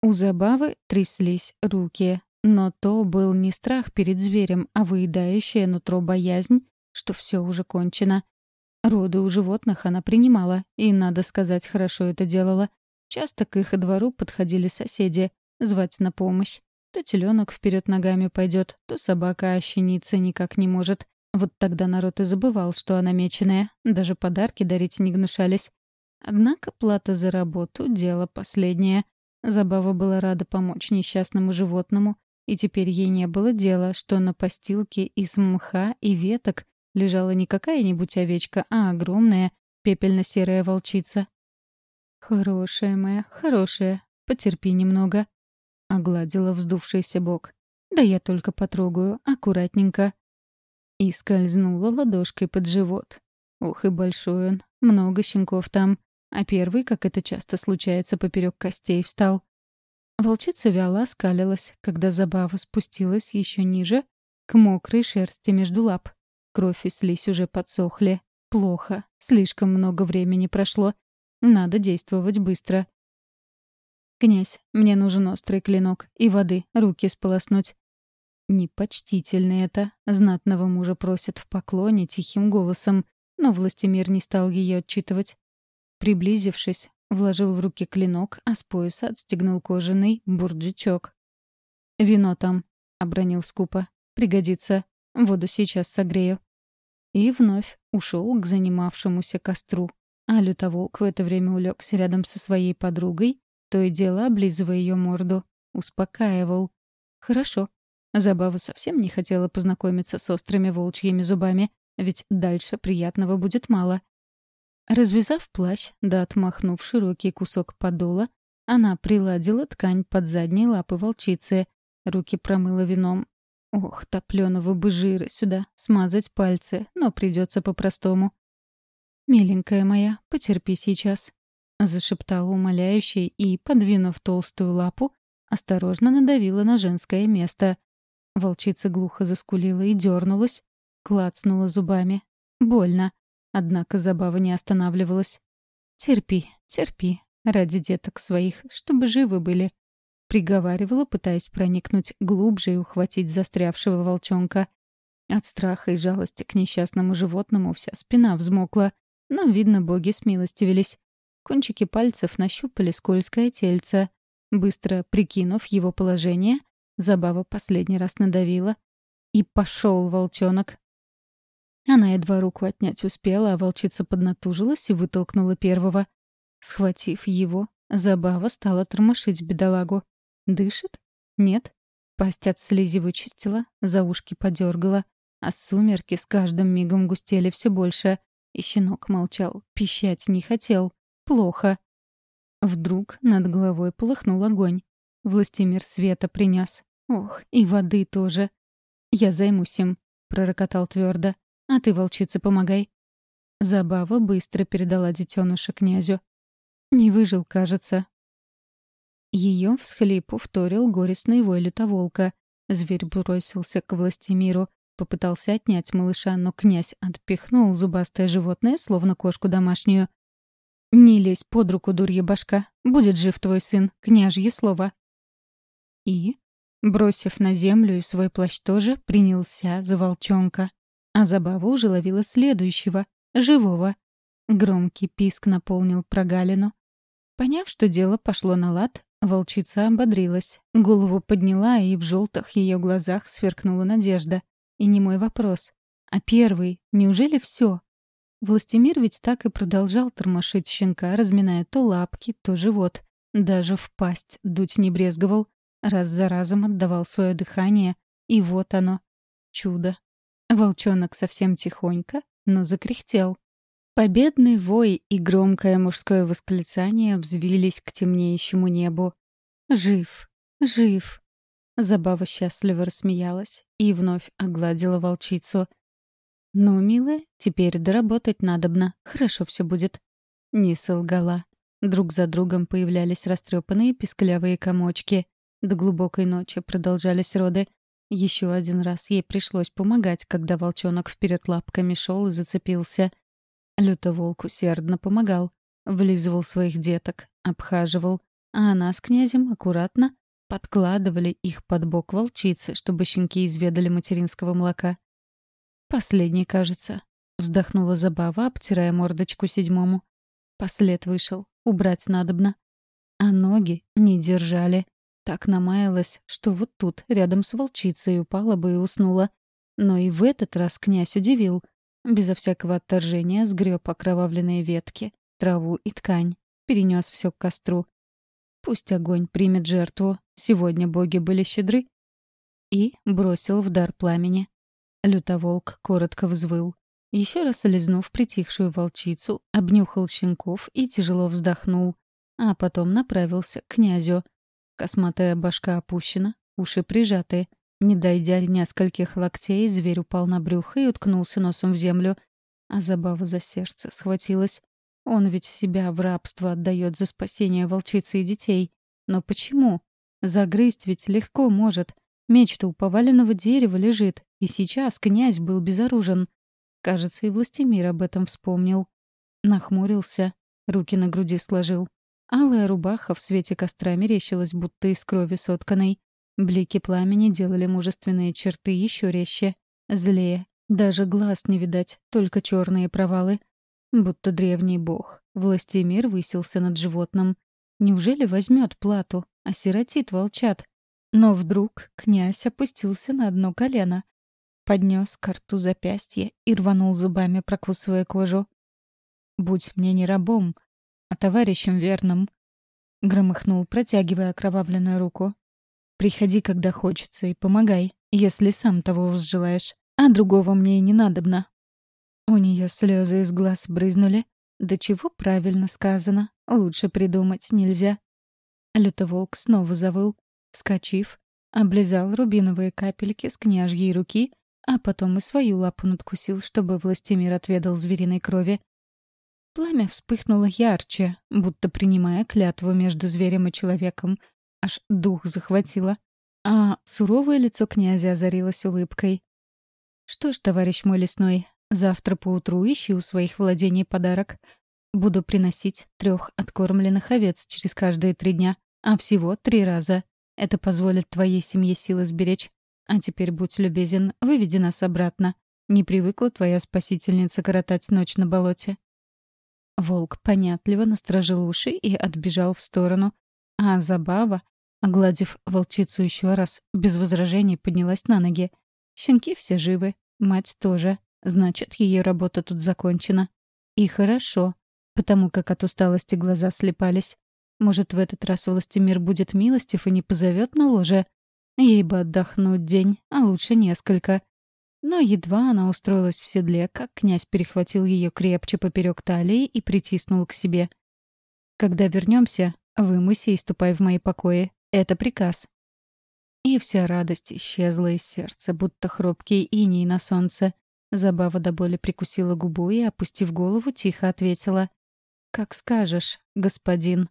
У забавы тряслись руки, но то был не страх перед зверем, а выедающая нутро боязнь, что все уже кончено. Роды у животных она принимала, и, надо сказать, хорошо это делала. Часто к их двору подходили соседи, звать на помощь. То теленок вперед ногами пойдет, то собака ощениться никак не может. Вот тогда народ и забывал, что она меченая, даже подарки дарить не гнушались. Однако плата за работу — дело последнее. Забава была рада помочь несчастному животному, и теперь ей не было дела, что на постилке из мха и веток лежала не какая-нибудь овечка, а огромная пепельно-серая волчица. «Хорошая моя, хорошая, потерпи немного», — огладила вздувшийся бок. «Да я только потрогаю, аккуратненько». И скользнула ладошкой под живот. Ух, и большой он, много щенков там. А первый, как это часто случается, поперек костей встал. Волчица вяло оскалилась, когда забава спустилась еще ниже, к мокрой шерсти между лап. Кровь и слизь уже подсохли. Плохо. Слишком много времени прошло. Надо действовать быстро. «Князь, мне нужен острый клинок и воды, руки сполоснуть». Непочтительно это. Знатного мужа просят в поклоне тихим голосом, но властемир не стал ее отчитывать. Приблизившись, вложил в руки клинок, а с пояса отстегнул кожаный бурдючок. «Вино там», — обронил скупо. «Пригодится. Воду сейчас согрею» и вновь ушел к занимавшемуся костру. А лютоволк в это время улегся рядом со своей подругой, то и дело облизывая ее морду. Успокаивал. Хорошо. Забава совсем не хотела познакомиться с острыми волчьими зубами, ведь дальше приятного будет мало. Развязав плащ, да отмахнув широкий кусок подола, она приладила ткань под задние лапы волчицы, руки промыла вином, Ох, топленого бы жира сюда, смазать пальцы, но придется по-простому. «Миленькая моя, потерпи сейчас», — зашептала умоляющий и, подвинув толстую лапу, осторожно надавила на женское место. Волчица глухо заскулила и дернулась, клацнула зубами. Больно. Однако забава не останавливалась. «Терпи, терпи, ради деток своих, чтобы живы были», приговаривала, пытаясь проникнуть глубже и ухватить застрявшего волчонка. От страха и жалости к несчастному животному вся спина взмокла, но, видно, боги смилостивились. Кончики пальцев нащупали скользкое тельце. Быстро прикинув его положение, забава последний раз надавила. И пошел волчонок. Она едва руку отнять успела, а волчица поднатужилась и вытолкнула первого. Схватив его, забава стала тормошить бедолагу. Дышит? Нет. Пасть от слизи вычистила, за ушки подергала, а сумерки с каждым мигом густели все больше. И щенок молчал, пищать не хотел. Плохо. Вдруг над головой полыхнул огонь. Властимир света принес. Ох, и воды тоже. «Я займусь им», — пророкотал твердо. «А ты, волчица, помогай». Забава быстро передала детеныша князю. «Не выжил, кажется», ее всхлипу вторил горестный вой лютоволка. Зверь бросился к властемиру, попытался отнять малыша, но князь отпихнул зубастое животное, словно кошку домашнюю. «Не лезь под руку, дурья башка. Будет жив твой сын, княжье слово». И, бросив на землю и свой плащ тоже, принялся за волчонка. А забава уже ловила следующего, живого. Громкий писк наполнил прогалину. Поняв, что дело пошло на лад, Волчица ободрилась, голову подняла, и в желтых ее глазах сверкнула надежда. И не мой вопрос. А первый, неужели все? Властимир ведь так и продолжал тормошить щенка, разминая то лапки, то живот. Даже в пасть дуть не брезговал. Раз за разом отдавал свое дыхание. И вот оно. Чудо. Волчонок совсем тихонько, но закряхтел. Победный вой и громкое мужское восклицание взвились к темнеющему небу. «Жив! Жив!» Забава счастливо рассмеялась и вновь огладила волчицу. «Ну, милая, теперь доработать надобно. Хорошо все будет». Не солгала. Друг за другом появлялись растрепанные писклявые комочки. До глубокой ночи продолжались роды. Еще один раз ей пришлось помогать, когда волчонок вперед лапками шел и зацепился — Лютоволк усердно помогал. Влизывал своих деток, обхаживал. а она с князем аккуратно подкладывали их под бок волчицы, чтобы щенки изведали материнского молока. «Последний, кажется», — вздохнула Забава, обтирая мордочку седьмому. Послед вышел. Убрать надобно. А ноги не держали. Так намаялась, что вот тут, рядом с волчицей, упала бы и уснула. Но и в этот раз князь удивил. Безо всякого отторжения сгреб окровавленные ветки, траву и ткань. Перенес все к костру. Пусть огонь примет жертву. Сегодня боги были щедры. И бросил в дар пламени. Лютоволк коротко взвыл. Еще раз лизнув притихшую волчицу, обнюхал щенков и тяжело вздохнул. А потом направился к князю. Косматая башка опущена, уши прижаты. Не дойдя нескольких локтей, зверь упал на брюхо и уткнулся носом в землю. А забава за сердце схватилась. Он ведь себя в рабство отдает за спасение волчицы и детей. Но почему? Загрызть ведь легко может. Меч-то у поваленного дерева лежит, и сейчас князь был безоружен. Кажется, и Властимир об этом вспомнил. Нахмурился, руки на груди сложил. Алая рубаха в свете костра мерещилась, будто из крови сотканной. Блики пламени делали мужественные черты еще резче, злее. Даже глаз не видать, только черные провалы. Будто древний бог. Властимир высился над животным. Неужели возьмет плату, осиротит волчат? Но вдруг князь опустился на одно колено, поднес к рту запястье и рванул зубами, прокусывая кожу. «Будь мне не рабом, а товарищем верным», — громыхнул, протягивая окровавленную руку. «Приходи, когда хочется, и помогай, если сам того возжелаешь, а другого мне и не надобно». У нее слезы из глаз брызнули. Да чего правильно сказано, лучше придумать нельзя. Лютоволк снова завыл, Вскочив, облизал рубиновые капельки с княжьей руки, а потом и свою лапу надкусил, чтобы Властимир отведал звериной крови. Пламя вспыхнуло ярче, будто принимая клятву между зверем и человеком. Аж дух захватило. А суровое лицо князя озарилось улыбкой. «Что ж, товарищ мой лесной, завтра поутру ищи у своих владений подарок. Буду приносить трех откормленных овец через каждые три дня, а всего три раза. Это позволит твоей семье силы сберечь. А теперь будь любезен, выведи нас обратно. Не привыкла твоя спасительница коротать ночь на болоте». Волк понятливо насторожил уши и отбежал в сторону. А Забава, огладив волчицу еще раз, без возражений поднялась на ноги. Щенки все живы, мать тоже. Значит, ее работа тут закончена. И хорошо, потому как от усталости глаза слепались. Может, в этот раз властемир будет милостив и не позовет на ложе? Ей бы отдохнуть день, а лучше несколько. Но едва она устроилась в седле, как князь перехватил ее крепче поперек талии и притиснул к себе. «Когда вернемся, вымойся и ступай в мои покои. Это приказ». И вся радость исчезла из сердца, будто хрупкий иней на солнце. Забава до боли прикусила губу и, опустив голову, тихо ответила. «Как скажешь, господин».